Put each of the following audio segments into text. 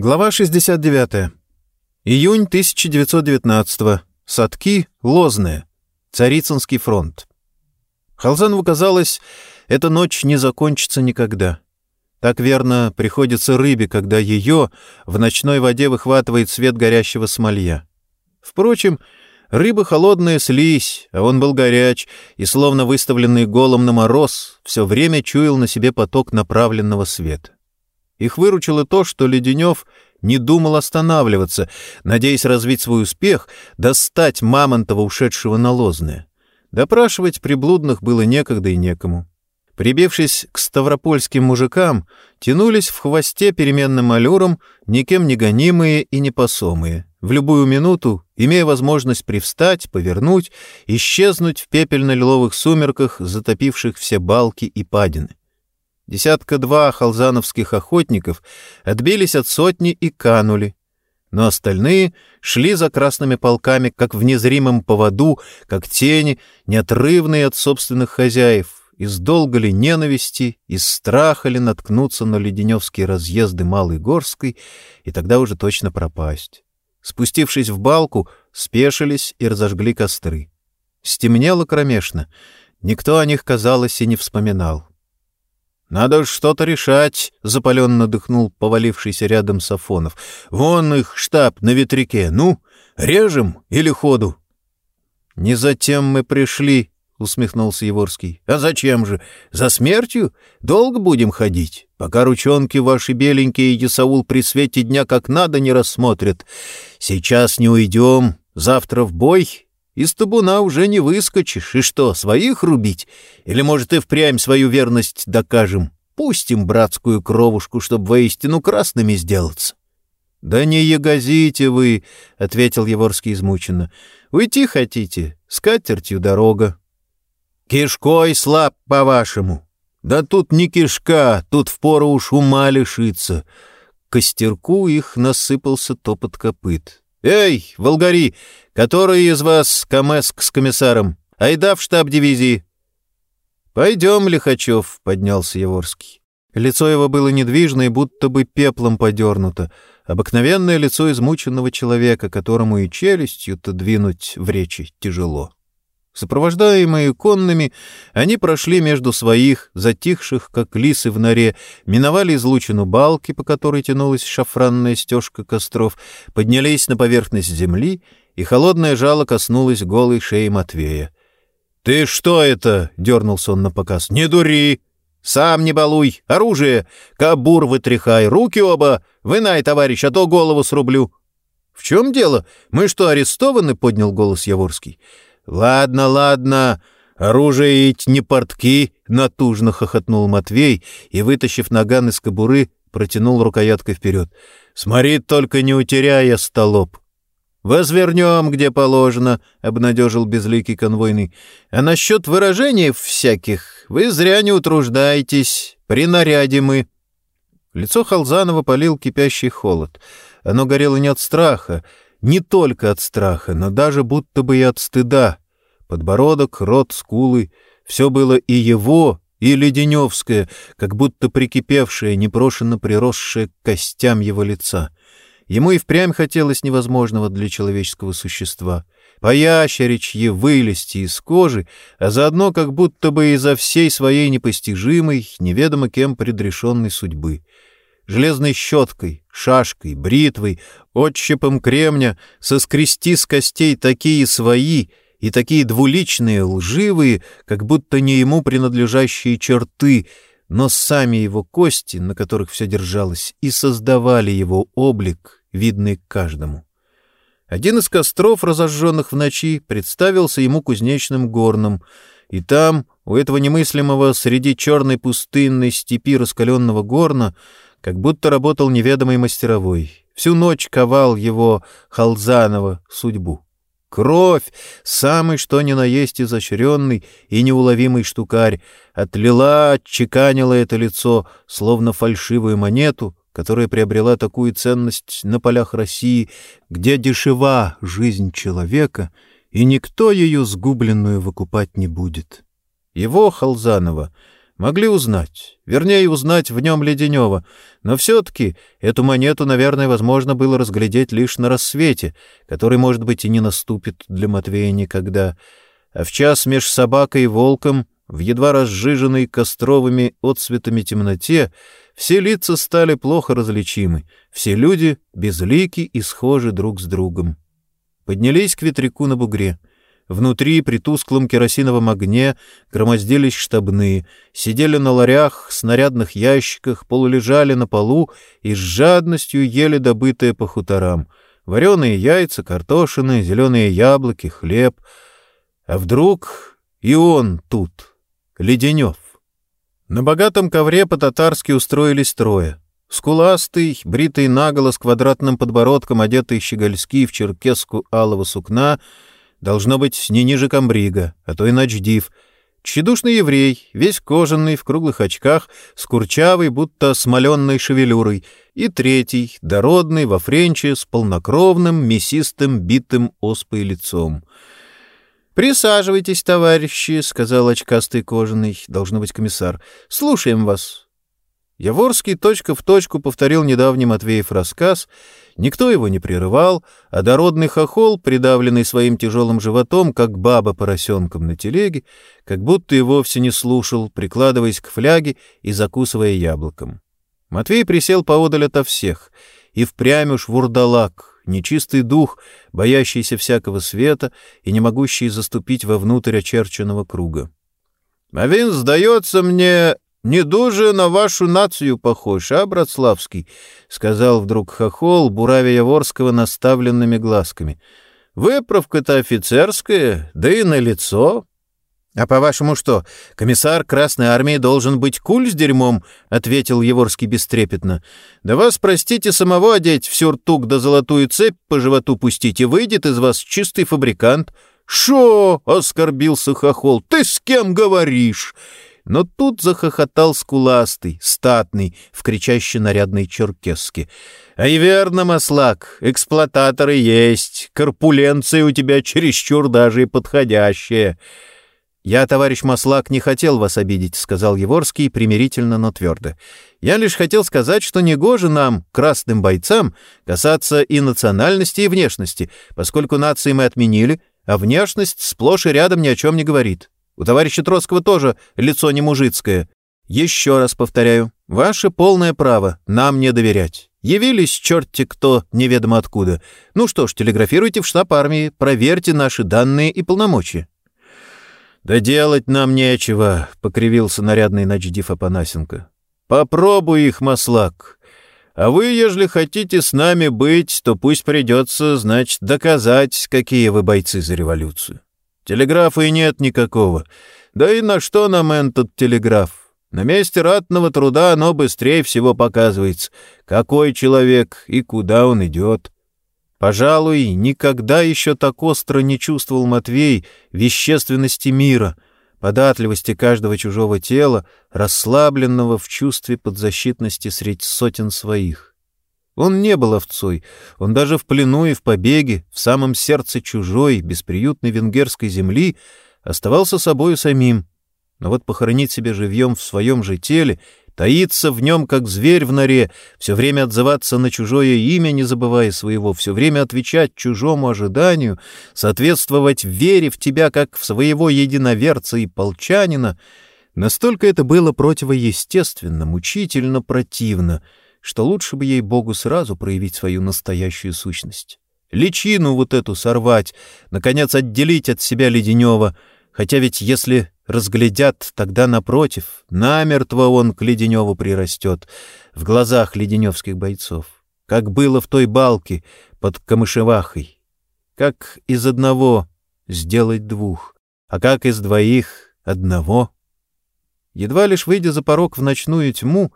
Глава 69. Июнь 1919. Садки Лозные. Царицынский фронт. Халзанову казалось, эта ночь не закончится никогда. Так верно приходится рыбе, когда ее в ночной воде выхватывает свет горящего смолья. Впрочем, рыбы холодные слизь, а он был горяч, и, словно выставленный голом на мороз, все время чуял на себе поток направленного света. Их выручило то, что Леденев не думал останавливаться, надеясь развить свой успех, достать Мамонтова, ушедшего на Лозное. Допрашивать приблудных было некогда и некому. Прибившись к ставропольским мужикам, тянулись в хвосте переменным аллюром, никем не гонимые и непосомые, в любую минуту, имея возможность привстать, повернуть, исчезнуть в пепельно-лиловых сумерках, затопивших все балки и падины. Десятка-два халзановских охотников отбились от сотни и канули. Но остальные шли за красными полками, как в незримом поводу, как тени, неотрывные от собственных хозяев, из долга ли ненависти, из страха ли наткнуться на леденевские разъезды Малой Горской и тогда уже точно пропасть. Спустившись в балку, спешились и разожгли костры. Стемнело кромешно. Никто о них, казалось, и не вспоминал. «Надо что-то решать», — запаленно дыхнул повалившийся рядом Сафонов. «Вон их штаб на ветряке. Ну, режем или ходу?» «Не затем мы пришли», — усмехнулся Еворский. «А зачем же? За смертью? Долго будем ходить, пока ручонки ваши беленькие и Исаул при свете дня как надо не рассмотрят. Сейчас не уйдем, завтра в бой, из табуна уже не выскочишь. И что, своих рубить? Или, может, и впрямь свою верность докажем? Пустим братскую кровушку, чтобы воистину красными сделаться. — Да не ягозите вы, — ответил Еворский измученно. — Уйти хотите? С катертью дорога. — Кишкой слаб, по-вашему. Да тут не кишка, тут впору уж ума лишиться. К костерку их насыпался топот копыт. «Эй, волгари, который из вас Камеск с комиссаром? Айда в штаб дивизии!» «Пойдем, Лихачев», — поднялся Еворский. Лицо его было недвижно и будто бы пеплом подернуто. Обыкновенное лицо измученного человека, которому и челюстью-то двинуть в речи тяжело. Сопровождаемые конными, они прошли между своих, затихших, как лисы в норе, миновали излучину балки, по которой тянулась шафранная стежка костров, поднялись на поверхность земли, и холодное жало коснулось голой шеи Матвея. — Ты что это? — дернулся он на показ. — Не дури! Сам не балуй! Оружие! Кабур вытряхай! Руки оба! Вынай, товарищ, а то голову срублю! — В чем дело? Мы что, арестованы? — поднял голос Яворский. — «Ладно, ладно, оружие ведь не портки», — натужно хохотнул Матвей и, вытащив наган из кобуры, протянул рукояткой вперед. «Смотри, только не утеряя столоп». «Возвернем, где положено», — обнадежил безликий конвойный. «А насчет выражений всяких вы зря не утруждайтесь, принарядим мы». Лицо Халзанова полил кипящий холод. Оно горело не от страха, не только от страха, но даже будто бы и от стыда. Подбородок, рот, скулы — все было и его, и Леденевское, как будто прикипевшее, непрошенно приросшее к костям его лица. Ему и впрямь хотелось невозможного для человеческого существа — поящеричье вылезти из кожи, а заодно как будто бы изо всей своей непостижимой, неведомо кем предрешенной судьбы — железной щеткой, шашкой, бритвой, отщепом кремня соскрести с костей такие свои и такие двуличные, лживые, как будто не ему принадлежащие черты, но сами его кости, на которых все держалось, и создавали его облик, видный каждому. Один из костров, разожженных в ночи, представился ему кузнечным горном, и там, у этого немыслимого среди черной пустынной степи раскаленного горна, как будто работал неведомый мастеровой. Всю ночь ковал его Халзанова судьбу. Кровь, самый что ни на есть изощренный и неуловимый штукарь, отлила, отчеканила это лицо, словно фальшивую монету, которая приобрела такую ценность на полях России, где дешева жизнь человека, и никто ее сгубленную выкупать не будет. Его, Халзанова, Могли узнать, вернее, узнать в нем Леденева, но все-таки эту монету, наверное, возможно было разглядеть лишь на рассвете, который, может быть, и не наступит для Матвея никогда. А в час меж собакой и волком, в едва разжиженной костровыми отцветами темноте, все лица стали плохо различимы, все люди безлики и схожи друг с другом. Поднялись к ветряку на бугре. Внутри, при тусклом керосиновом огне, громоздились штабные, сидели на ларях, снарядных ящиках, полулежали на полу и с жадностью ели добытые по хуторам. Вареные яйца, картошины, зеленые яблоки, хлеб. А вдруг и он тут, Леденев. На богатом ковре по-татарски устроились трое. Скуластый, бритый наголо с квадратным подбородком, одетый щегольски в черкеску алого сукна — Должно быть, не ниже комбрига, а то и начдив. Тщедушный еврей, весь кожаный, в круглых очках, с курчавой, будто смоленной шевелюрой. И третий, дородный, во френче, с полнокровным, мясистым, битым оспой лицом. «Присаживайтесь, товарищи», — сказал очкастый кожаный, должно быть комиссар. «Слушаем вас». Яворский точка в точку повторил недавний Матвеев рассказ. Никто его не прерывал, а дородный хохол, придавленный своим тяжелым животом, как баба поросенком на телеге, как будто и вовсе не слушал, прикладываясь к фляге и закусывая яблоком. Матвей присел поодаль ото всех, и впрямь уж вурдалак, нечистый дух, боящийся всякого света и не могущий заступить вовнутрь очерченного круга. — А вин, сдается мне, не дуже на вашу нацию похож, а, Братславский? — сказал вдруг хохол, буравя Яворского наставленными глазками. — Выправка-то офицерская, да и на лицо. А по-вашему что, комиссар Красной Армии должен быть куль с дерьмом? — ответил Еворский бестрепетно. — Да вас, простите, самого одеть в сюртук да золотую цепь по животу пустить, и выйдет из вас чистый фабрикант. — Шо? — оскорбился хохол. — Ты с кем говоришь? Но тут захохотал скуластый, статный, в кричащей нарядной черкеске. «Ай, верно, маслак, эксплуататоры есть, корпуленция у тебя чересчур даже и подходящая». «Я, товарищ Маслак, не хотел вас обидеть», — сказал Еворский примирительно, но твердо. «Я лишь хотел сказать, что негоже нам, красным бойцам, касаться и национальности, и внешности, поскольку нации мы отменили, а внешность сплошь и рядом ни о чем не говорит. У товарища Троцкого тоже лицо не мужицкое. Еще раз повторяю, ваше полное право нам не доверять. Явились черти кто неведомо откуда. Ну что ж, телеграфируйте в штаб армии, проверьте наши данные и полномочия. «Да делать нам нечего», — покривился нарядный начдив Апанасенко. «Попробуй их, маслак. А вы, ежели хотите с нами быть, то пусть придется, значит, доказать, какие вы бойцы за революцию. Телеграфа и нет никакого. Да и на что нам этот телеграф? На месте ратного труда оно быстрее всего показывается, какой человек и куда он идет. Пожалуй, никогда еще так остро не чувствовал Матвей вещественности мира, податливости каждого чужого тела, расслабленного в чувстве подзащитности средь сотен своих. Он не был овцой, он даже в плену и в побеге, в самом сердце чужой, бесприютной венгерской земли, оставался собою самим. Но вот похоронить себя живьем в своем же теле, таиться в нем, как зверь в норе, все время отзываться на чужое имя, не забывая своего, все время отвечать чужому ожиданию, соответствовать вере в тебя, как в своего единоверца и полчанина, настолько это было противоестественно, мучительно противно — что лучше бы ей Богу сразу проявить свою настоящую сущность. Личину вот эту сорвать, наконец отделить от себя Леденева, хотя ведь если разглядят, тогда напротив, намертво он к Леденеву прирастет в глазах леденевских бойцов, как было в той балке под Камышевахой. Как из одного сделать двух, а как из двоих одного? Едва лишь выйдя за порог в ночную тьму,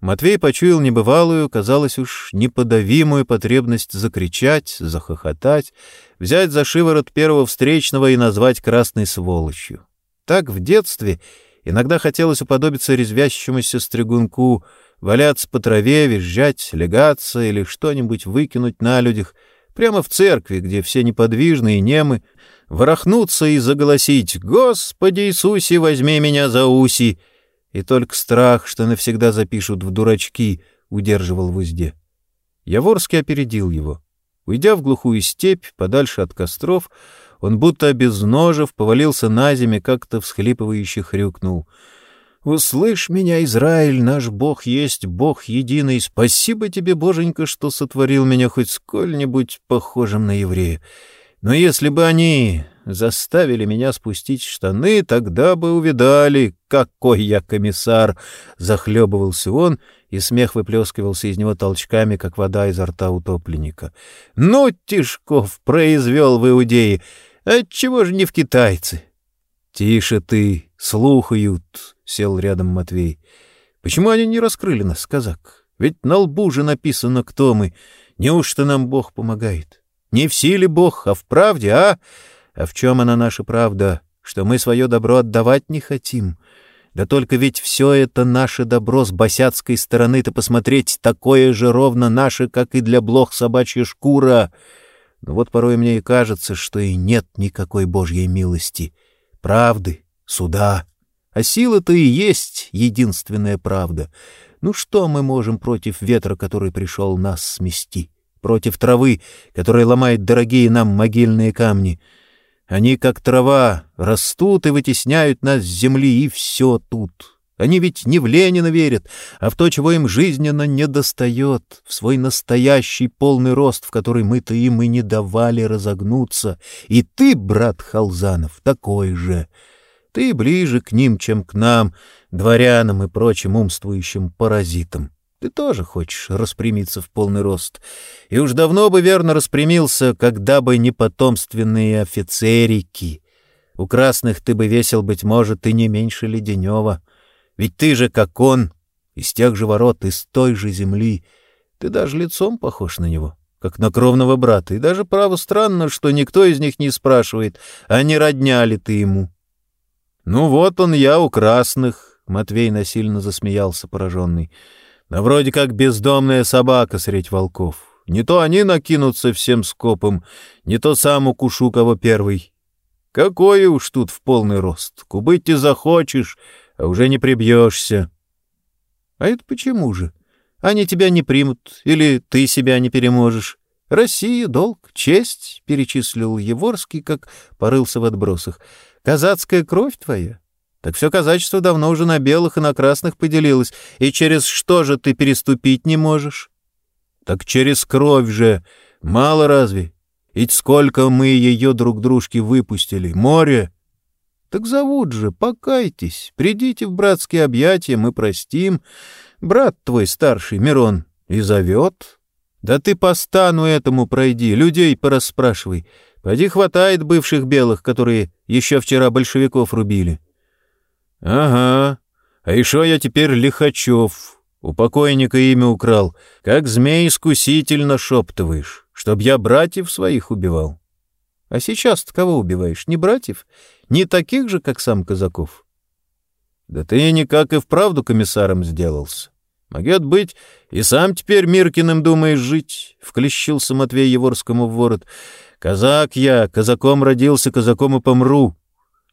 Матвей почуял небывалую, казалось уж, неподавимую потребность закричать, захохотать, взять за шиворот первого встречного и назвать красной сволочью. Так в детстве иногда хотелось уподобиться резвящемуся стригунку, валяться по траве, визжать, легаться или что-нибудь выкинуть на людях, прямо в церкви, где все неподвижны и немы, ворохнуться и заголосить «Господи Иисусе, возьми меня за уси!» И только страх, что навсегда запишут в дурачки, удерживал в узде. Яворский опередил его. Уйдя в глухую степь, подальше от костров, он будто обезножив, повалился на землю, как-то всхлипывающе хрюкнул. «Услышь меня, Израиль, наш Бог есть Бог единый. Спасибо тебе, Боженька, что сотворил меня хоть сколь-нибудь похожим на еврея. Но если бы они заставили меня спустить штаны, тогда бы увидали, какой я комиссар!» Захлебывался он, и смех выплескивался из него толчками, как вода изо рта утопленника. «Ну, Тишков, произвел в Иудеи! Отчего же не в китайцы?» «Тише ты, слухают», — сел рядом Матвей. «Почему они не раскрыли нас, казак? Ведь на лбу же написано, кто мы. Неужто нам Бог помогает? Не в силе Бог, а в правде, а? А в чем она наша правда? Что мы свое добро отдавать не хотим?» Да только ведь все это наше добро с босяцкой стороны-то посмотреть такое же ровно наше, как и для блох собачья шкура. Но вот порой мне и кажется, что и нет никакой божьей милости правды, суда. А сила-то и есть единственная правда. Ну что мы можем против ветра, который пришел нас смести? Против травы, которая ломает дорогие нам могильные камни? Они, как трава, растут и вытесняют нас с земли, и все тут. Они ведь не в Ленина верят, а в то, чего им жизненно недостает, в свой настоящий полный рост, в который мы-то им и не давали разогнуться. И ты, брат Халзанов, такой же. Ты ближе к ним, чем к нам, дворянам и прочим умствующим паразитам. Ты тоже хочешь распрямиться в полный рост. И уж давно бы верно распрямился, когда бы не потомственные офицерики. У красных ты бы весил, быть может, и не меньше Леденева. Ведь ты же, как он, из тех же ворот, из той же земли. Ты даже лицом похож на него, как на кровного брата. И даже, право, странно, что никто из них не спрашивает, а не родня ли ты ему. Ну вот он я у красных, — Матвей насильно засмеялся, пораженный. Но вроде как бездомная собака средь волков. Не то они накинутся всем скопом, не то сам укушу кого первый. Какой уж тут в полный рост. Кубыть ты захочешь, а уже не прибьешься. — А это почему же? Они тебя не примут, или ты себя не переможешь. Россия, долг, честь, — перечислил Еворский, как порылся в отбросах. Казацкая кровь твоя? Так все казачество давно уже на белых и на красных поделилось, и через что же ты переступить не можешь? Так через кровь же. Мало разве? Ведь сколько мы ее друг дружке выпустили. Море, так зовут же, покайтесь, придите в братские объятия, мы простим. Брат твой старший, Мирон, и зовет. Да ты по стану этому пройди, людей порасспрашивай. Поди хватает бывших белых, которые еще вчера большевиков рубили. — Ага, а еще я теперь Лихачев. У покойника имя украл. Как змей-искуситель нашептываешь, чтоб я братьев своих убивал. А сейчас-то кого убиваешь? Не братьев? Не таких же, как сам Казаков? Да ты никак и вправду комиссаром сделался. Могет быть, и сам теперь Миркиным думаешь жить, — вклещился Матвей Еворскому в ворот. Казак я, казаком родился, казаком и помру.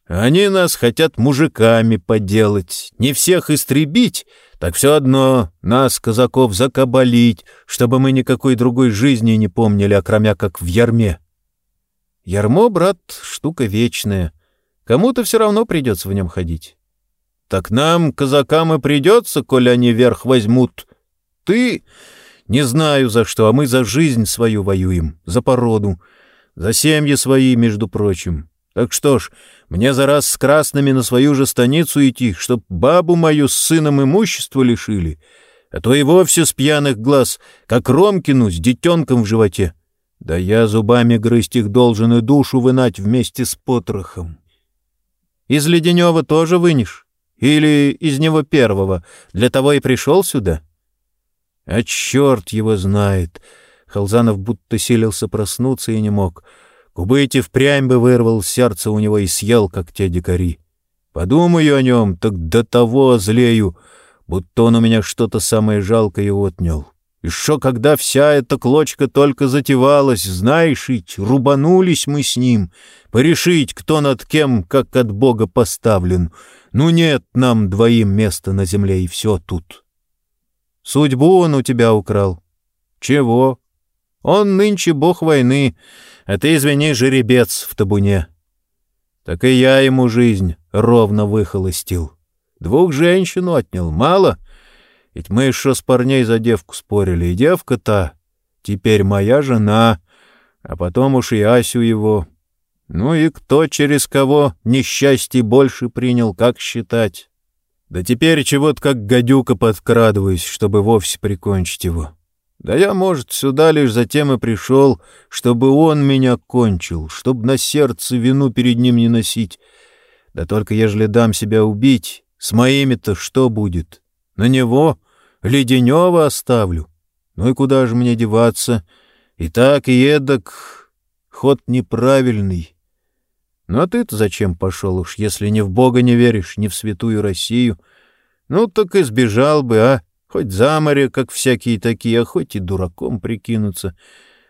Они нас хотят мужиками поделать, не всех истребить, так все одно нас, казаков, закабалить, чтобы мы никакой другой жизни не помнили, окромя как в ярме. Ярмо, брат, штука вечная. Кому-то все равно придется в нем ходить. Так нам, казакам, и придется, коли они верх возьмут. Ты... Не знаю за что, а мы за жизнь свою воюем, за породу, за семьи свои, между прочим. Так что ж, мне за раз с красными на свою же станицу идти, чтоб бабу мою с сыном имущества лишили, а то и вовсе с пьяных глаз, как Ромкину с детенком в животе. Да я зубами грызть их должен и душу вынать вместе с потрохом. Из Леденева тоже вынешь? Или из него первого? Для того и пришел сюда? А черт его знает! Халзанов будто силился проснуться и не мог. Кубыти впрямь бы вырвал сердце у него и съел, как те дикари. Подумаю о нем, так до того злею, будто он у меня что-то самое жалкое отнял. Еще когда вся эта клочка только затевалась, знаешь, ведь рубанулись мы с ним, порешить, кто над кем, как от Бога поставлен. Ну нет нам двоим места на земле, и все тут. Судьбу он у тебя украл. Чего? Он нынче бог войны, а ты, извини, жеребец в табуне. Так и я ему жизнь ровно выхолостил. Двух женщин отнял, мало — ведь мы еще с парней за девку спорили, и девка-то теперь моя жена, а потом уж и Асю его. Ну и кто через кого несчастье больше принял, как считать? Да теперь чего-то как гадюка подкрадываюсь, чтобы вовсе прикончить его. Да я, может, сюда лишь затем и пришел, чтобы он меня кончил, чтобы на сердце вину перед ним не носить. Да только ежели дам себя убить, с моими-то что будет? На него Леденева оставлю. Ну и куда же мне деваться? И так, и эдак. Ход неправильный. Ну а ты-то зачем пошел уж, если ни в Бога не веришь, ни в святую Россию? Ну так и сбежал бы, а? Хоть за море, как всякие такие, а хоть и дураком прикинуться.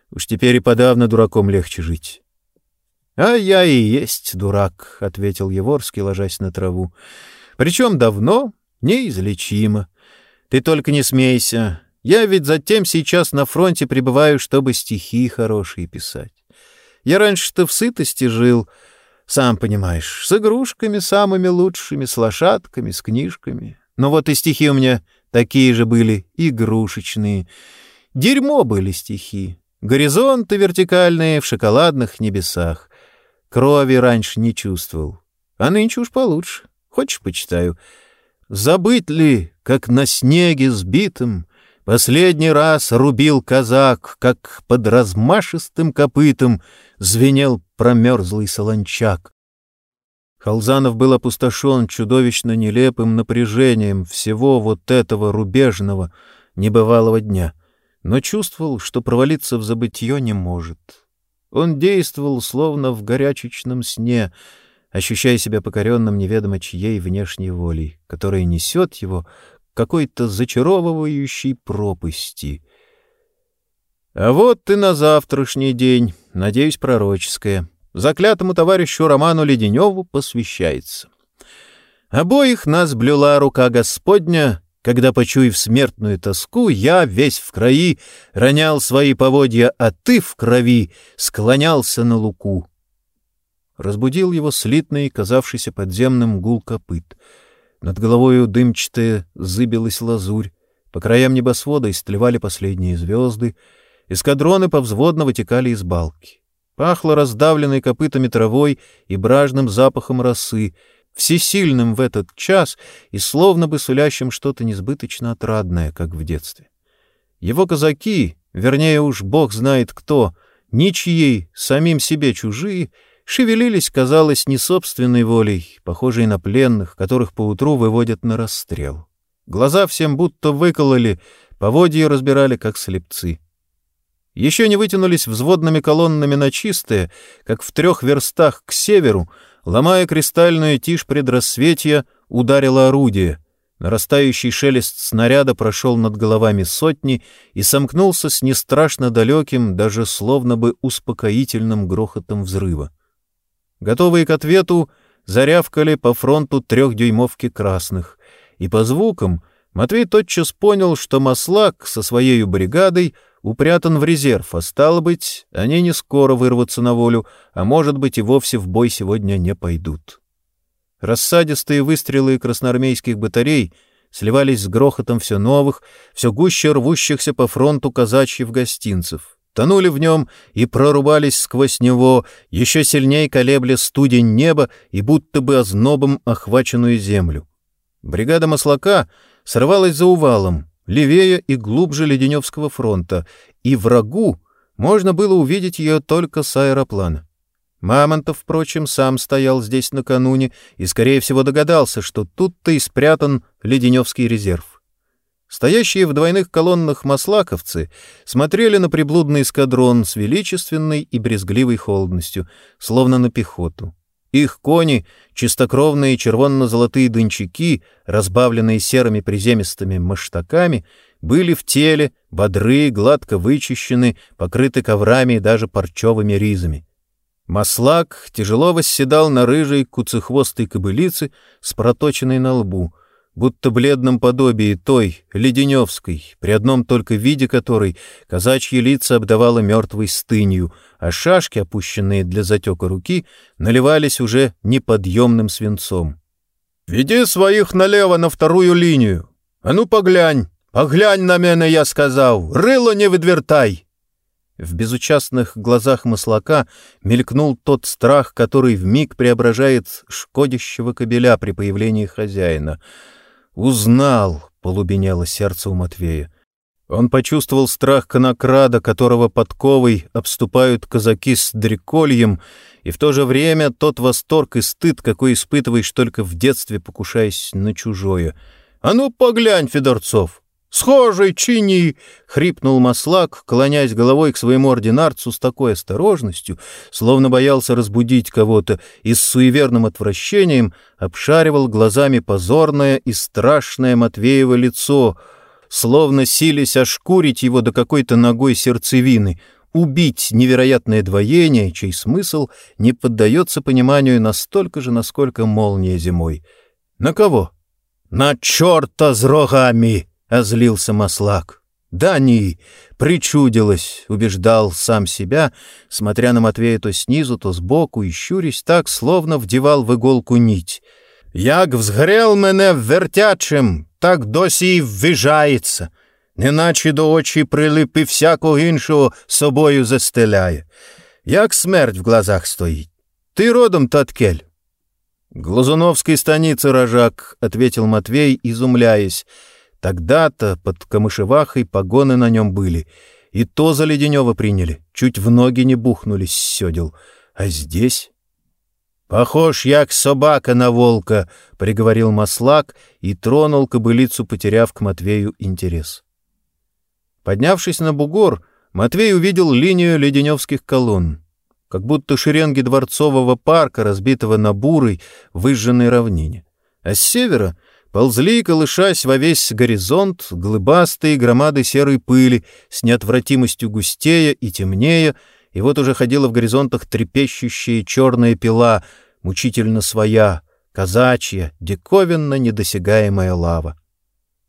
Уж теперь и подавно дураком легче жить. — А я и есть дурак, — ответил Еворский, ложась на траву. — Причем давно, неизлечимо. Ты только не смейся. Я ведь затем сейчас на фронте пребываю, чтобы стихи хорошие писать. Я раньше-то в сытости жил, сам понимаешь, с игрушками самыми лучшими, с лошадками, с книжками. Но вот и стихи у меня такие же были, игрушечные. Дерьмо были стихи. Горизонты вертикальные в шоколадных небесах. Крови раньше не чувствовал. А нынче уж получше. Хочешь, почитаю? Забыть ли, как на снеге сбитым, Последний раз рубил казак, как под размашистым копытом Звенел промерзлый солончак. Халзанов был опустошен чудовищно нелепым напряжением всего вот этого рубежного, небывалого дня, но чувствовал, что провалиться в забытье не может. Он действовал словно в горячечном сне — ощущая себя покоренным неведомо чьей внешней волей, которая несет его к какой-то зачаровывающей пропасти. А вот и на завтрашний день, надеюсь, пророческое, заклятому товарищу Роману Леденеву посвящается. Обоих нас блюла рука Господня, когда, почуяв смертную тоску, я, весь в крови, ронял свои поводья, а ты в крови склонялся на луку. Разбудил его слитный, казавшийся подземным гул копыт. Над головою дымчатая зыбилась лазурь, по краям небосвода истлевали последние звезды, эскадроны повзводно вытекали из балки. Пахло раздавленной копытами травой и бражным запахом росы, всесильным в этот час и словно бы сулящим что-то несбыточно отрадное, как в детстве. Его казаки, вернее уж бог знает кто, ничьей, самим себе чужие — шевелились, казалось, не собственной волей, похожие на пленных, которых поутру выводят на расстрел. Глаза всем будто выкололи, поводья разбирали, как слепцы. Еще не вытянулись взводными колоннами на чистое, как в трех верстах к северу, ломая кристальную тишь предрассветья, ударило орудие. Нарастающий шелест снаряда прошел над головами сотни и сомкнулся с нестрашно далеким, даже словно бы успокоительным грохотом взрыва. Готовые к ответу, зарявкали по фронту трехдюймовки красных. И по звукам Матвей тотчас понял, что Маслак со своей бригадой упрятан в резерв, а стало быть, они не скоро вырвутся на волю, а может быть и вовсе в бой сегодня не пойдут. Рассадистые выстрелы красноармейских батарей сливались с грохотом все новых, все гуще рвущихся по фронту казачьих гостинцев тонули в нем и прорубались сквозь него, еще сильнее колебля студень неба и будто бы ознобом охваченную землю. Бригада Маслака сорвалась за увалом, левее и глубже Леденевского фронта, и врагу можно было увидеть ее только с аэроплана. Мамонтов, впрочем, сам стоял здесь накануне и, скорее всего, догадался, что тут-то и спрятан Леденевский резерв. Стоящие в двойных колоннах маслаковцы смотрели на приблудный эскадрон с величественной и брезгливой холодностью, словно на пехоту. Их кони, чистокровные червонно-золотые дынчаки, разбавленные серыми приземистыми маштаками, были в теле, бодры, гладко вычищены, покрыты коврами и даже парчевыми ризами. Маслак тяжело восседал на рыжей куцехвостой кобылице с проточенной на лбу, будто бледном подобии той, Леденевской, при одном только виде которой казачьи лица обдавало мертвой стынью, а шашки, опущенные для затека руки, наливались уже неподъемным свинцом. «Веди своих налево на вторую линию! А ну поглянь! Поглянь на меня, я сказал! Рыло не выдвертай!» В безучастных глазах маслака мелькнул тот страх, который вмиг преображает шкодящего кобеля при появлении хозяина. «Узнал!» — полубенело сердце у Матвея. Он почувствовал страх конокрада, которого подковой обступают казаки с дрекольем, и в то же время тот восторг и стыд, какой испытываешь только в детстве, покушаясь на чужое. «А ну, поглянь, Федорцов! «Схожий, чини!» — хрипнул маслак, клонясь головой к своему ординарцу с такой осторожностью, словно боялся разбудить кого-то и с суеверным отвращением обшаривал глазами позорное и страшное Матвеево лицо, словно сились ошкурить его до какой-то ногой сердцевины, убить невероятное двоение, чей смысл не поддается пониманию настолько же, насколько молния зимой. «На кого?» «На черта с рогами!» — озлился Маслак. «Да не, причудилось», — убеждал сам себя, смотря на Матвея то снизу, то сбоку, и щурясь так, словно вдевал в иголку нить. «Як взгрел мене вертячим, так досі й ввижається, неначе до очі прилип і всякого іншого собою застеляє. Як смерть в глазах стоїть. Ты родом, Таткель?» «Глазуновской станицы, рожак», — ответил Матвей, изумляясь. Тогда-то под камышевахой погоны на нем были, и то за Леденева приняли, чуть в ноги не бухнулись седел. А здесь... «Похож, як собака на волка», — приговорил Маслак и тронул кобылицу, потеряв к Матвею интерес. Поднявшись на бугор, Матвей увидел линию леденевских колонн, как будто шеренги дворцового парка, разбитого на бурой, выжженной равнине. А с севера Ползли, колышась во весь горизонт, глыбастые громады серой пыли с неотвратимостью густея и темнее, и вот уже ходила в горизонтах трепещущая черная пила, мучительно своя, казачья, диковинно недосягаемая лава.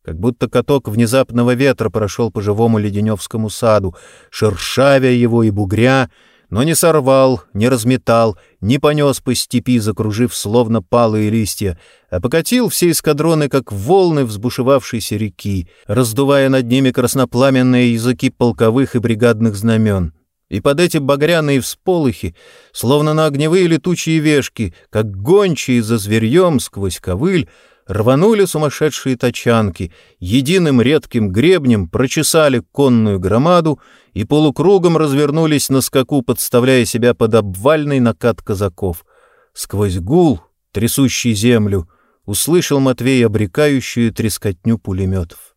Как будто каток внезапного ветра прошел по живому леденевскому саду, шершавя его и бугря, но не сорвал, не разметал, не понес по степи, закружив словно палые листья, а покатил все эскадроны, как волны взбушевавшейся реки, раздувая над ними краснопламенные языки полковых и бригадных знамен. И под эти багряные всполохи, словно на огневые летучие вешки, как гончие за зверьем сквозь ковыль, рванули сумасшедшие тачанки, единым редким гребнем прочесали конную громаду и полукругом развернулись на скаку, подставляя себя под обвальный накат казаков. Сквозь гул, трясущий землю, услышал Матвей обрекающую трескотню пулеметов.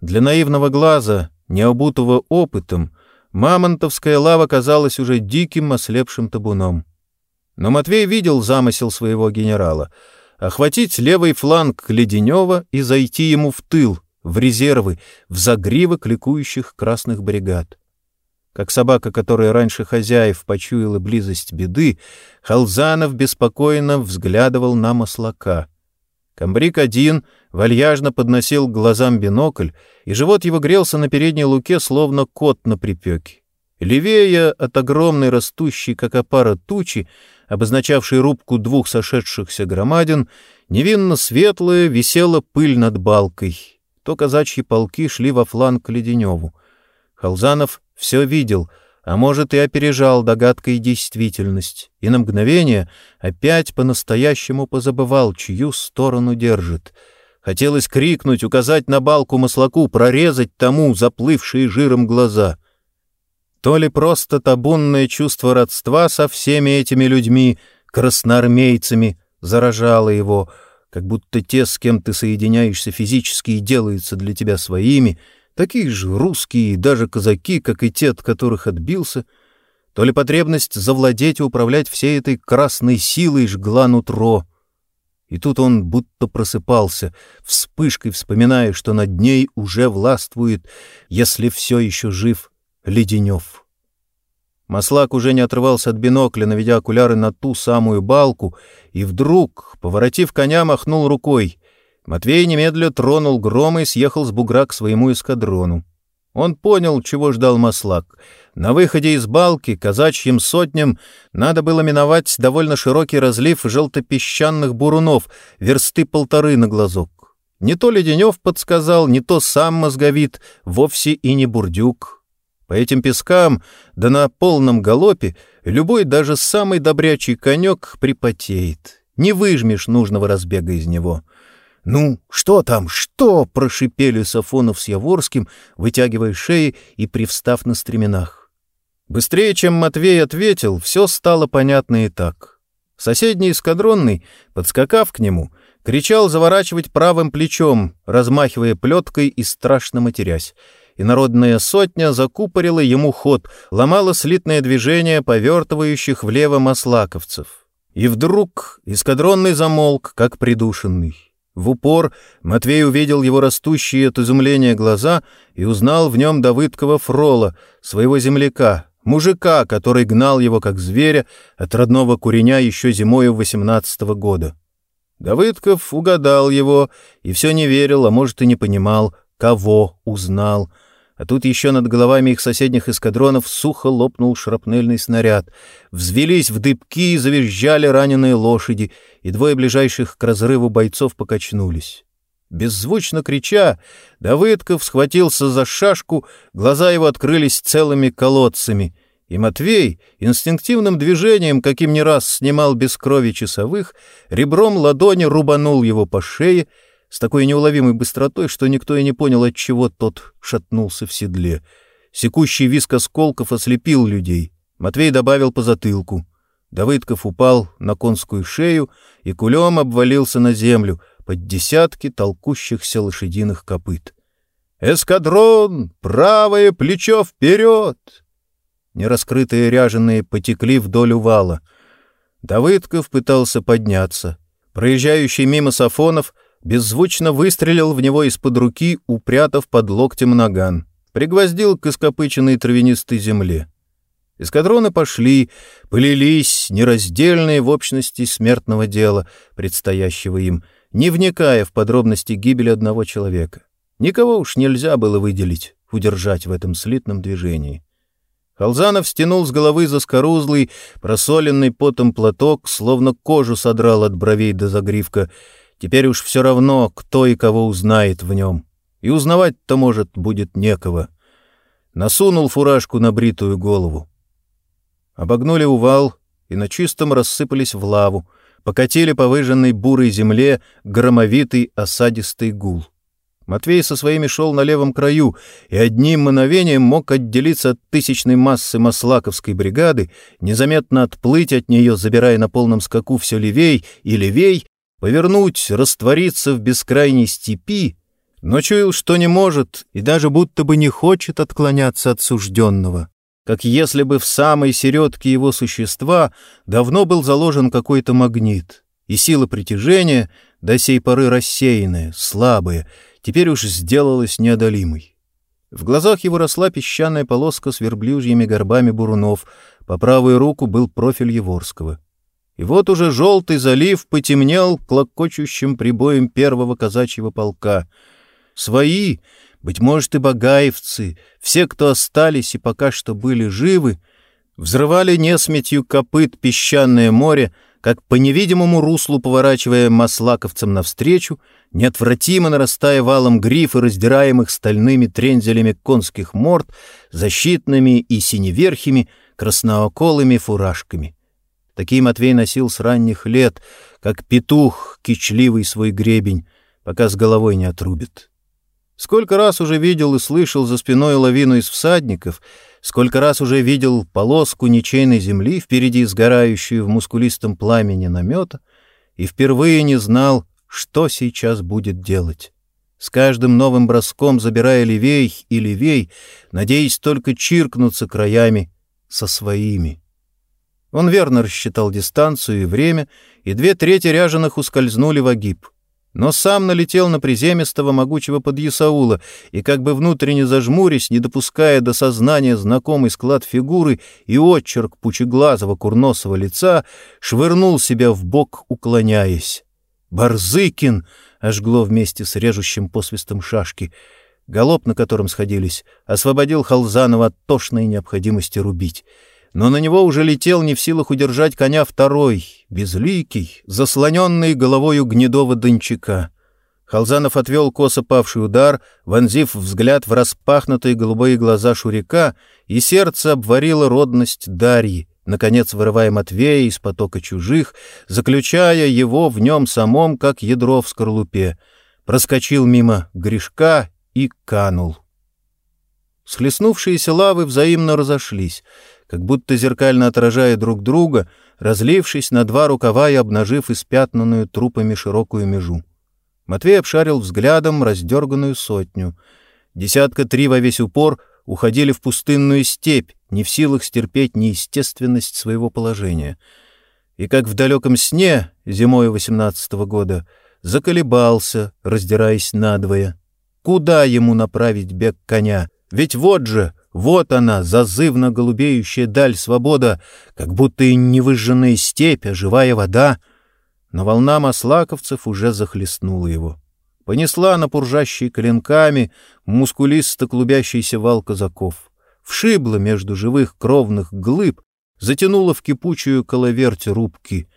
Для наивного глаза, необутого опытом, мамонтовская лава казалась уже диким ослепшим табуном. Но Матвей видел замысел своего генерала — охватить левый фланг Леденева и зайти ему в тыл, в резервы, в загривок ликующих красных бригад. Как собака, которая раньше хозяев почуяла близость беды, Халзанов беспокойно взглядывал на маслака. Камбрик один вальяжно подносил глазам бинокль, и живот его грелся на передней луке, словно кот на припеке. Левее от огромной растущей, как опара, тучи, обозначавшей рубку двух сошедшихся громадин, невинно светлая висела пыль над балкой. То казачьи полки шли во фланг к Леденеву. Халзанов все видел, а может и опережал догадкой действительность, и на мгновение опять по-настоящему позабывал, чью сторону держит. Хотелось крикнуть, указать на балку маслаку, прорезать тому заплывшие жиром глаза — то ли просто табунное чувство родства со всеми этими людьми, красноармейцами, заражало его, как будто те, с кем ты соединяешься физически и делаются для тебя своими, такие же русские и даже казаки, как и те, от которых отбился, то ли потребность завладеть и управлять всей этой красной силой жгла нутро. И тут он будто просыпался, вспышкой вспоминая, что над ней уже властвует, если все еще жив, Леденев. Маслак уже не отрывался от бинокля, наведя окуляры на ту самую балку, и вдруг, поворотив коня, махнул рукой. Матвей немедля тронул грома и съехал с бугра к своему эскадрону. Он понял, чего ждал Маслак. На выходе из балки казачьим сотням надо было миновать довольно широкий разлив желтопесчаных бурунов, версты полторы на глазок. Не то Леденев подсказал, не то сам мозговит, вовсе и не бурдюк. По этим пескам, да на полном галопе, любой, даже самый добрячий конек припотеет. Не выжмешь нужного разбега из него — «Ну, что там, что?» — прошипели Сафонов с Яворским, вытягивая шеи и привстав на стременах. Быстрее, чем Матвей ответил, все стало понятно и так. Соседний эскадронный, подскакав к нему, кричал заворачивать правым плечом, размахивая плеткой и страшно матерясь. И народная сотня закупорила ему ход, ломала слитное движение повертывающих влево маслаковцев. И вдруг эскадронный замолк, как придушенный. В упор Матвей увидел его растущие от изумления глаза и узнал в нем Давыдкова Фрола, своего земляка, мужика, который гнал его как зверя от родного куреня еще зимою восемнадцатого года. Давыдков угадал его и все не верил, а может и не понимал, кого узнал — а тут еще над головами их соседних эскадронов сухо лопнул шрапнельный снаряд. Взвелись в дыбки и завизжали раненые лошади, и двое ближайших к разрыву бойцов покачнулись. Беззвучно крича, Давыдков схватился за шашку, глаза его открылись целыми колодцами, и Матвей инстинктивным движением, каким не раз снимал без крови часовых, ребром ладони рубанул его по шее — с такой неуловимой быстротой, что никто и не понял, от чего тот шатнулся в седле. Секущий виск осколков ослепил людей. Матвей добавил по затылку. Давыдков упал на конскую шею и кулем обвалился на землю под десятки толкущихся лошадиных копыт. «Эскадрон! Правое плечо вперед!» Нераскрытые ряженые потекли вдоль увала. Давыдков пытался подняться. Проезжающий мимо Сафонов беззвучно выстрелил в него из-под руки, упрятав под локтем наган. Пригвоздил к ископыченной травянистой земле. Эскадроны пошли, полились, нераздельные в общности смертного дела, предстоящего им, не вникая в подробности гибели одного человека. Никого уж нельзя было выделить, удержать в этом слитном движении. Халзанов стянул с головы заскорузлый, просоленный потом платок, словно кожу содрал от бровей до загривка, Теперь уж все равно, кто и кого узнает в нем. И узнавать-то, может, будет некого. Насунул фуражку на бритую голову. Обогнули увал и на чистом рассыпались в лаву, покатили по выжженной бурой земле громовитый осадистый гул. Матвей со своими шел на левом краю и одним мановением мог отделиться от тысячной массы маслаковской бригады, незаметно отплыть от нее, забирая на полном скаку все левей и левей, повернуть, раствориться в бескрайней степи, но чуял, что не может и даже будто бы не хочет отклоняться от сужденного, как если бы в самой середке его существа давно был заложен какой-то магнит, и сила притяжения, до сей поры рассеянная, слабая, теперь уж сделалась неодолимой. В глазах его росла песчаная полоска с верблюжьими горбами бурунов, по правую руку был профиль Еворского. И вот уже желтый залив потемнел клокочущим прибоем первого казачьего полка. Свои, быть может, и багаевцы, все, кто остались и пока что были живы, взрывали несметью копыт песчаное море, как по невидимому руслу поворачивая маслаковцам навстречу, неотвратимо нарастая валом гриф и раздираемых стальными трензелями конских морд, защитными и синеверхими, краснооколыми фуражками. Такие Матвей носил с ранних лет, как петух, кичливый свой гребень, пока с головой не отрубит. Сколько раз уже видел и слышал за спиной лавину из всадников, сколько раз уже видел полоску ничейной земли, впереди сгорающую в мускулистом пламени намета, и впервые не знал, что сейчас будет делать. С каждым новым броском забирая левей и левей, надеясь только чиркнуться краями со своими — Он верно рассчитал дистанцию и время, и две трети ряженых ускользнули в огиб. Но сам налетел на приземистого могучего подъясаула и, как бы внутренне зажмурясь, не допуская до сознания знакомый склад фигуры и отчерк пучеглазого курносого лица, швырнул себя в бок, уклоняясь. «Барзыкин!» — ожгло вместе с режущим посвистом шашки. Галоп, на котором сходились, освободил Халзанова от тошной необходимости рубить — но на него уже летел не в силах удержать коня второй, безликий, заслоненный головою гнедого дончака. Халзанов отвел косо павший удар, вонзив взгляд в распахнутые голубые глаза Шурика, и сердце обварило родность Дарьи, наконец вырывая Матвея из потока чужих, заключая его в нем самом, как ядро в скорлупе. Проскочил мимо грешка и канул. Схлестнувшиеся лавы взаимно разошлись — как будто зеркально отражая друг друга, разлившись на два рукава и обнажив испятнанную трупами широкую межу. Матвей обшарил взглядом раздерганную сотню. Десятка три во весь упор уходили в пустынную степь, не в силах стерпеть неестественность своего положения. И как в далеком сне, зимой восемнадцатого года, заколебался, раздираясь надвое. Куда ему направить бег коня? Ведь вот же вот она, зазывно голубеющая даль свобода, как будто и невыжженная степь, а живая вода. Но волна маслаковцев уже захлестнула его. Понесла на пуржащие клинками мускулисто клубящийся вал казаков. Вшибла между живых кровных глыб, затянула в кипучую коловерть рубки.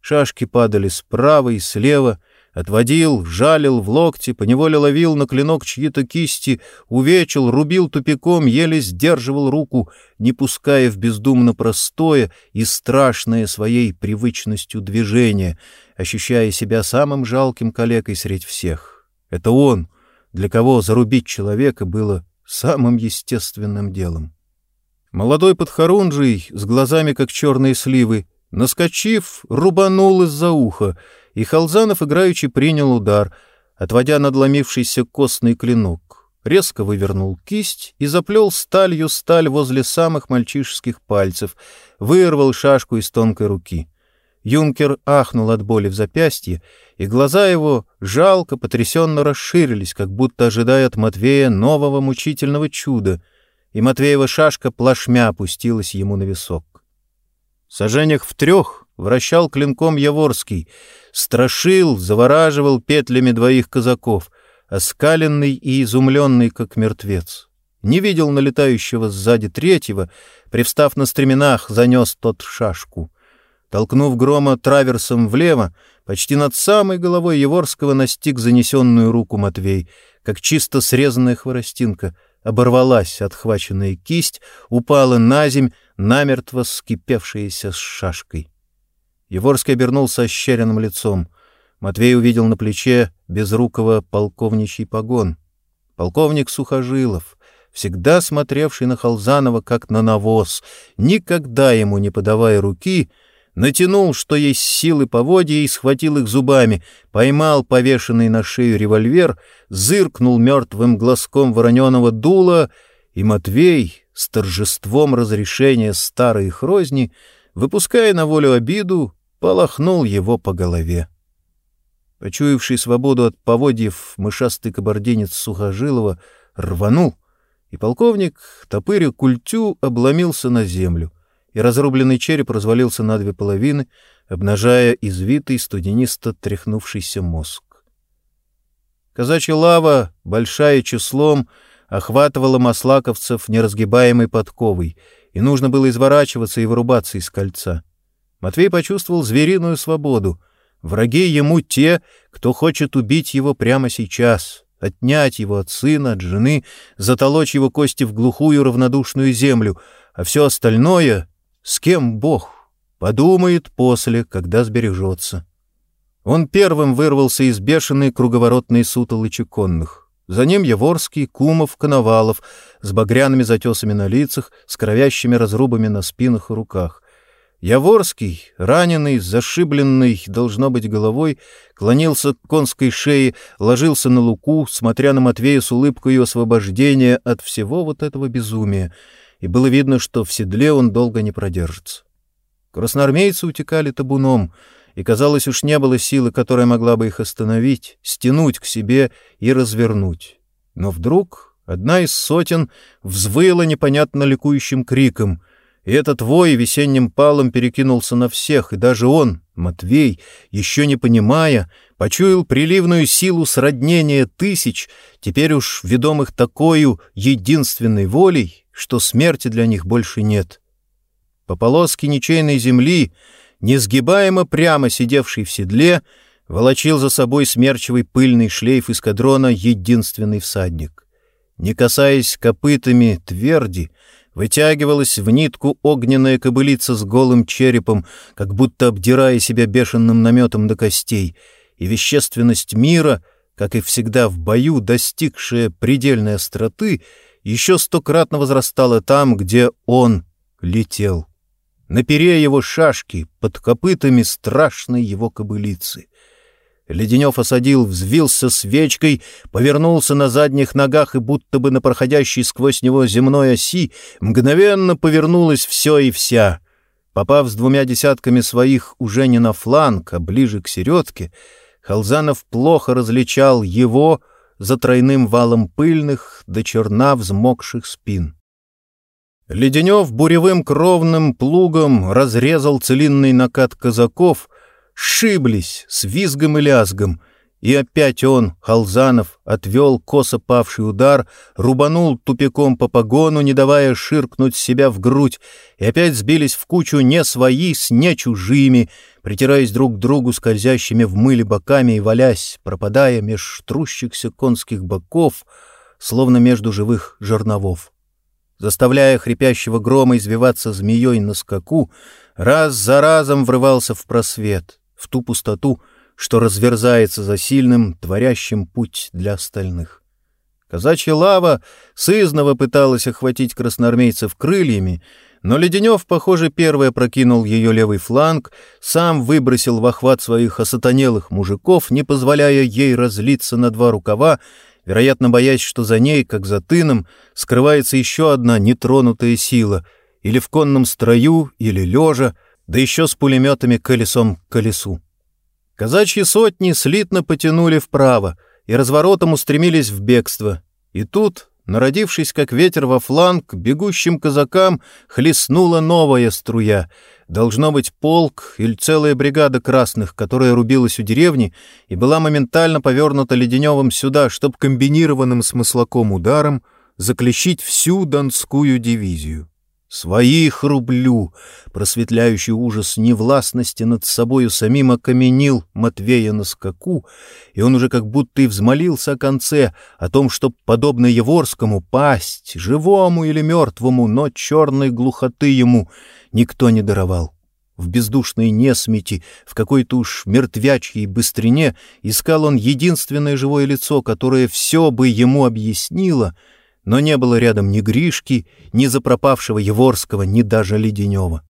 Шашки падали справа и слева — Отводил, жалил в локти, поневоле ловил на клинок чьи-то кисти, увечил, рубил тупиком, еле сдерживал руку, не пуская в бездумно простое и страшное своей привычностью движения, ощущая себя самым жалким калекой средь всех. Это он, для кого зарубить человека было самым естественным делом. Молодой подхорунжий, с глазами как черные сливы, наскочив, рубанул из-за уха — и Халзанов играючи принял удар, отводя надломившийся костный клинок. Резко вывернул кисть и заплел сталью сталь возле самых мальчишеских пальцев, вырвал шашку из тонкой руки. Юнкер ахнул от боли в запястье, и глаза его жалко, потрясенно расширились, как будто ожидая от Матвея нового мучительного чуда, и Матвеева шашка плашмя опустилась ему на висок. В сажениях в трех вращал клинком Яворский, страшил, завораживал петлями двоих казаков, оскаленный и изумленный, как мертвец. Не видел налетающего сзади третьего, привстав на стременах, занес тот шашку. Толкнув грома траверсом влево, почти над самой головой Еворского настиг занесенную руку Матвей, как чисто срезанная хворостинка, оборвалась отхваченная кисть, упала на земь, намертво скипевшаяся с шашкой. Еворский обернулся ощеренным лицом. Матвей увидел на плече безрукого полковничий погон. Полковник Сухожилов, всегда смотревший на Халзанова как на навоз, никогда ему не подавая руки, натянул, что есть силы поводья, и схватил их зубами, поймал повешенный на шею револьвер, зыркнул мертвым глазком вороненого дула, и Матвей с торжеством разрешения старой хрозни, выпуская на волю обиду, полохнул его по голове. Почуявший свободу от поводьев мышастый кабардинец Сухожилова рванул, и полковник, топыря культю, обломился на землю, и разрубленный череп развалился на две половины, обнажая извитый студенисто тряхнувшийся мозг. Казачья лава, большая числом, охватывала маслаковцев неразгибаемой подковой, и нужно было изворачиваться и вырубаться из кольца. Матвей почувствовал звериную свободу. Враги ему те, кто хочет убить его прямо сейчас, отнять его от сына, от жены, затолочь его кости в глухую равнодушную землю, а все остальное — с кем Бог? Подумает после, когда сбережется. Он первым вырвался из бешеной круговоротной сутолы чеконных. За ним Яворский, Кумов, Коновалов с багряными затесами на лицах, с кровящими разрубами на спинах и руках. Яворский, раненый, зашибленный, должно быть, головой, клонился к конской шее, ложился на луку, смотря на Матвея с улыбкой освобождения от всего вот этого безумия, и было видно, что в седле он долго не продержится. Красноармейцы утекали табуном, и, казалось, уж не было силы, которая могла бы их остановить, стянуть к себе и развернуть. Но вдруг одна из сотен взвыла непонятно ликующим криком, и этот вой весенним палом перекинулся на всех, и даже он, Матвей, еще не понимая, почуял приливную силу сроднения тысяч, теперь уж ведомых такою единственной волей, что смерти для них больше нет. По полоске ничейной земли, несгибаемо прямо сидевший в седле, волочил за собой смерчевый пыльный шлейф эскадрона единственный всадник. Не касаясь копытами тверди, вытягивалась в нитку огненная кобылица с голым черепом, как будто обдирая себя бешеным наметом до костей, и вещественность мира, как и всегда в бою, достигшая предельной остроты, еще стократно возрастала там, где он летел. На пере его шашки, под копытами страшной его кобылицы. Леденев осадил, взвился свечкой, повернулся на задних ногах и будто бы на проходящей сквозь него земной оси мгновенно повернулось все и вся. Попав с двумя десятками своих уже не на фланг, а ближе к середке, Халзанов плохо различал его за тройным валом пыльных до черна взмокших спин. Леденев буревым кровным плугом разрезал целинный накат казаков — сшиблись с визгом и лязгом, и опять он, Халзанов, отвел косо павший удар, рубанул тупиком по погону, не давая ширкнуть себя в грудь, и опять сбились в кучу не свои с не чужими, притираясь друг к другу скользящими в мыле боками и валясь, пропадая меж трущихся конских боков, словно между живых жерновов. Заставляя хрипящего грома извиваться змеей на скаку, раз за разом врывался в просвет — в ту пустоту, что разверзается за сильным, творящим путь для остальных. Казачья лава сызново пыталась охватить красноармейцев крыльями, но Леденев, похоже, первый прокинул ее левый фланг, сам выбросил в охват своих осатанелых мужиков, не позволяя ей разлиться на два рукава, вероятно, боясь, что за ней, как за тыном, скрывается еще одна нетронутая сила, или в конном строю, или лежа, да еще с пулеметами колесом к колесу. Казачьи сотни слитно потянули вправо и разворотом устремились в бегство. И тут, народившись как ветер во фланг, бегущим казакам хлестнула новая струя. Должно быть полк или целая бригада красных, которая рубилась у деревни и была моментально повернута Леденевым сюда, чтобы комбинированным смыслаком ударом заклещить всю Донскую дивизию. Своих рублю! Просветляющий ужас невластности над собою самим окаменил Матвея на скаку, и он уже как будто и взмолился о конце, о том, чтоб, подобно Еворскому, пасть, живому или мертвому, но черной глухоты ему никто не даровал. В бездушной несмети, в какой-то уж мертвячьей быстрине искал он единственное живое лицо, которое все бы ему объяснило — но не было рядом ни Гришки, ни запропавшего Еворского, ни даже Леденева.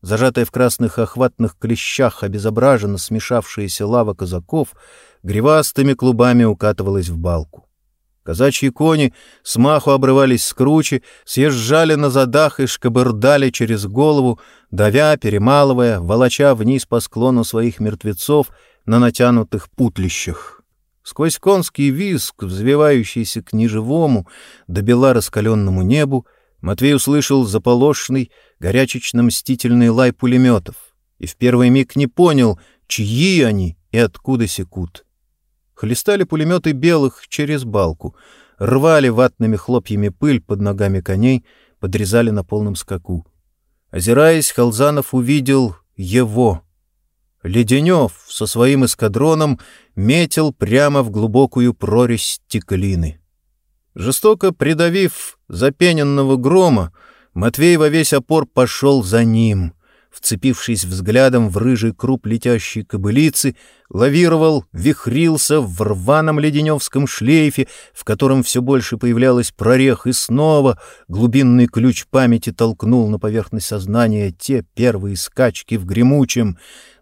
Зажатая в красных охватных клещах обезображенно смешавшаяся лава казаков гривастыми клубами укатывалась в балку. Казачьи кони смаху обрывались с кручи, съезжали на задах и шкабырдали через голову, давя, перемалывая, волоча вниз по склону своих мертвецов на натянутых путлищах. Сквозь конский визг, взвивающийся к неживому, до бела раскаленному небу, Матвей услышал заполошный, горячечно-мстительный лай пулеметов и в первый миг не понял, чьи они и откуда секут. Хлестали пулеметы белых через балку, рвали ватными хлопьями пыль под ногами коней, подрезали на полном скаку. Озираясь, Халзанов увидел его — Леденев со своим эскадроном метил прямо в глубокую прорезь стеклины. Жестоко придавив запененного грома, Матвей во весь опор пошел за ним — вцепившись взглядом в рыжий круп летящей кобылицы, лавировал, вихрился в рваном леденевском шлейфе, в котором все больше появлялась прорех, и снова глубинный ключ памяти толкнул на поверхность сознания те первые скачки в гремучем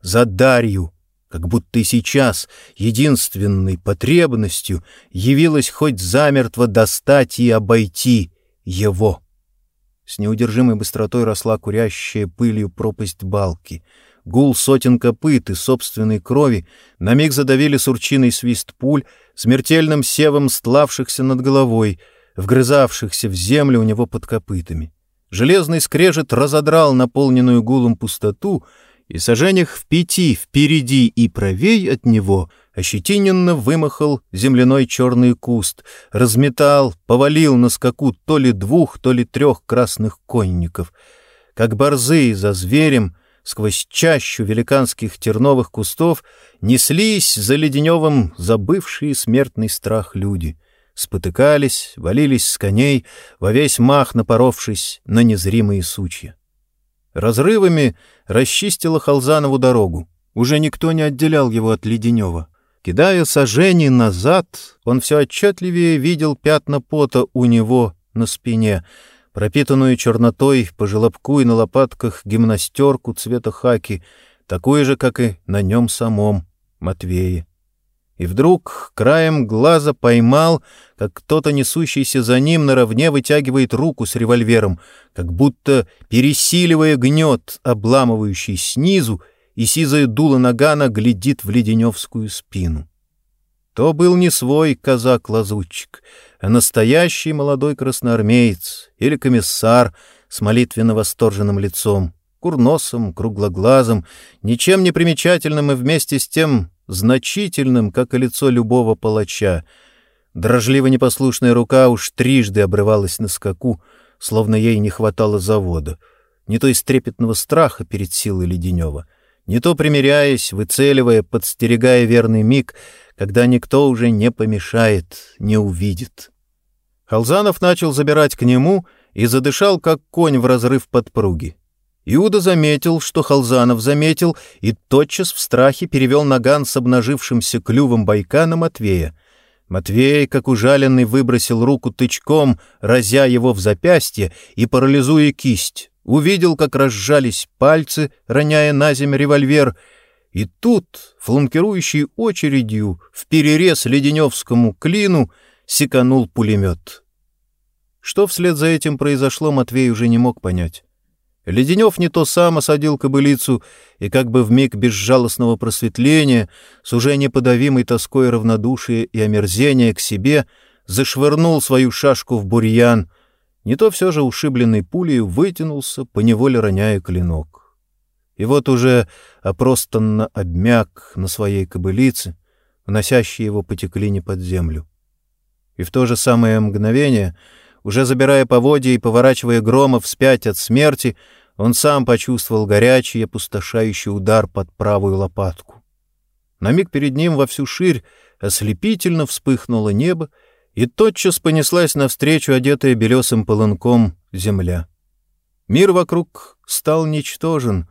за Дарью, как будто и сейчас единственной потребностью явилась хоть замертво достать и обойти его. С неудержимой быстротой росла курящая пылью пропасть балки. Гул сотен копыт и собственной крови на миг задавили сурчиный свист пуль, смертельным севом стлавшихся над головой, вгрызавшихся в землю у него под копытами. Железный скрежет разодрал наполненную гулом пустоту, и сожжениях в пяти впереди и правей от него ощетиненно вымахал земляной черный куст, разметал, повалил на скаку то ли двух, то ли трех красных конников. Как борзые за зверем, сквозь чащу великанских терновых кустов неслись за Леденевым забывшие смертный страх люди. Спотыкались, валились с коней, во весь мах напоровшись на незримые сучья. Разрывами расчистила Халзанову дорогу. Уже никто не отделял его от Леденева. Кидая сожжение назад, он все отчетливее видел пятна пота у него на спине, пропитанную чернотой по желобку и на лопатках гимнастерку цвета хаки, такую же, как и на нем самом, Матвее и вдруг краем глаза поймал, как кто-то, несущийся за ним, наравне вытягивает руку с револьвером, как будто пересиливая гнет, обламывающий снизу, и сизая дуло нагана глядит в леденевскую спину. То был не свой казак-лазутчик, а настоящий молодой красноармеец или комиссар с молитвенно-восторженным лицом, курносом, круглоглазым, ничем не примечательным и вместе с тем значительным, как и лицо любого палача. Дрожливо непослушная рука уж трижды обрывалась на скаку, словно ей не хватало завода. Не то из трепетного страха перед силой Леденева, не то примиряясь, выцеливая, подстерегая верный миг, когда никто уже не помешает, не увидит. Халзанов начал забирать к нему и задышал, как конь в разрыв подпруги. Иуда заметил, что Халзанов заметил, и тотчас в страхе перевел наган с обнажившимся клювом байка на Матвея. Матвей, как ужаленный, выбросил руку тычком, разя его в запястье и парализуя кисть. Увидел, как разжались пальцы, роняя на земь револьвер. И тут, фланкирующий очередью, в перерез Леденевскому клину, секанул пулемет. Что вслед за этим произошло, Матвей уже не мог понять. Леденев не то сам осадил кобылицу, и как бы в миг безжалостного просветления, с уже неподавимой тоской равнодушия и омерзения к себе, зашвырнул свою шашку в бурьян, не то все же ушибленный пулей вытянулся, поневоле роняя клинок. И вот уже опростанно обмяк на своей кобылице, уносящие его потекли не под землю. И в то же самое мгновение — уже забирая поводья и поворачивая Грома вспять от смерти, он сам почувствовал горячий, опустошающий удар под правую лопатку. На миг перед ним во всю ширь ослепительно вспыхнуло небо, и тотчас понеслась навстречу одетая белесым полынком земля. Мир вокруг стал ничтожен,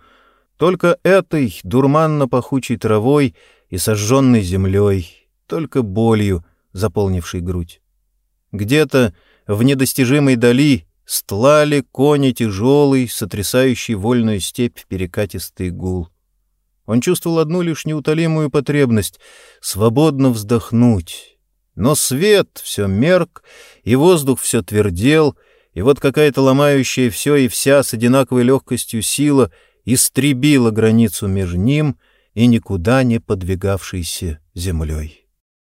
только этой дурманно-пахучей травой и сожженной землей, только болью, заполнившей грудь. Где-то в недостижимой дали стлали кони тяжелый, сотрясающий вольную степь перекатистый гул. Он чувствовал одну лишь неутолимую потребность — свободно вздохнуть. Но свет все мерк, и воздух все твердел, и вот какая-то ломающая все и вся с одинаковой легкостью сила истребила границу между ним и никуда не подвигавшейся землей.